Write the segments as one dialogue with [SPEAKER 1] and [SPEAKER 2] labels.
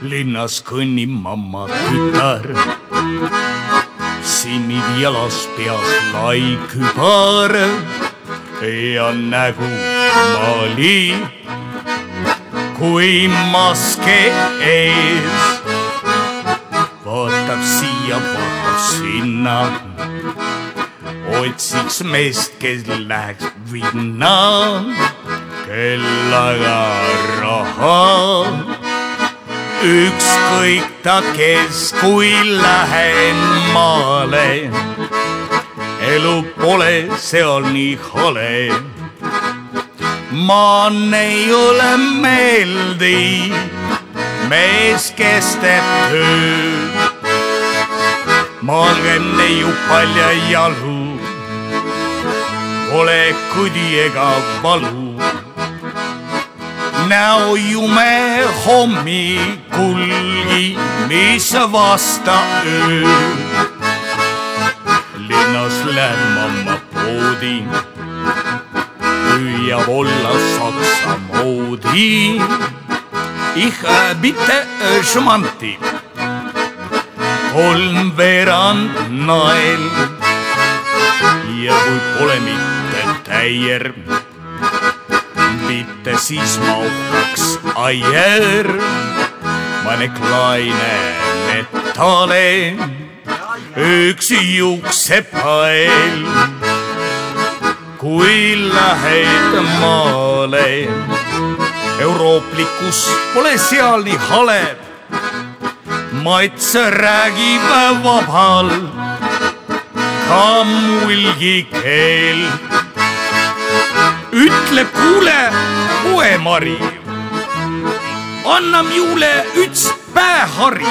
[SPEAKER 1] linnas kõnnib mamma tütar. simmid jalas peas lai kübar ja nägu mali kui maske ees. vaatab siia, vaatab sinna, otsiks meest, kes läheks vinna, kellaga raha ükskõik ta kes, kui lähen maale. elu pole seal nii hale. maan ei ole meeldiv, mees, kes teeb tööd. maal käib neiu palja jalu, pole kõdi ega valu näojume hommikulgi, mis vasta öö. linnas lähen mamma poodi, püüab olla saksa moodi. Ich bitte schmanti, kolmveerand nael ja kui pole mitte täier mitte siis maukaks aier, mõne kleine metale, üks juuksepael. kui lähed maale, eurooplikkus pole seal nii hale. mats räägib vabalt, ka mulgi keel ütle, kuule, poemari, anna minule üks päehari.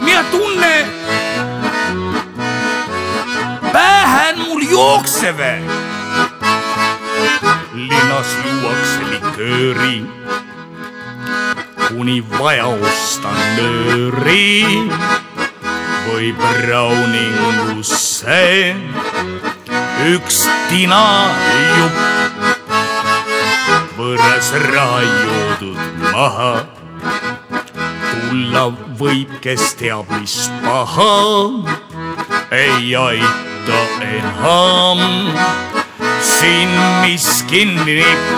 [SPEAKER 1] mina tunne, pähe mul jookseb. linnas juuakse likööri, kuni vaja osta nööri või browningusse üks tinajupp võõras joodud maha. tulla võib, kes teab, mis paha ei aita enam siin miski nipp.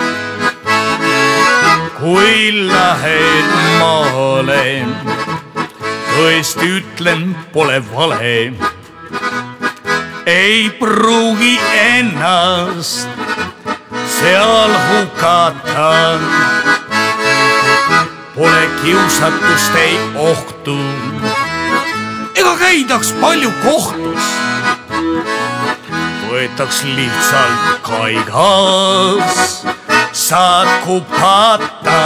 [SPEAKER 1] kui lähed maale, tõesti ütlen, pole vale ei pruugi ennast seal hukata. Pole kiusatust, ei ohtu ega käidaks palju kohtus. võetaks lihtsalt kaigas, saad kupata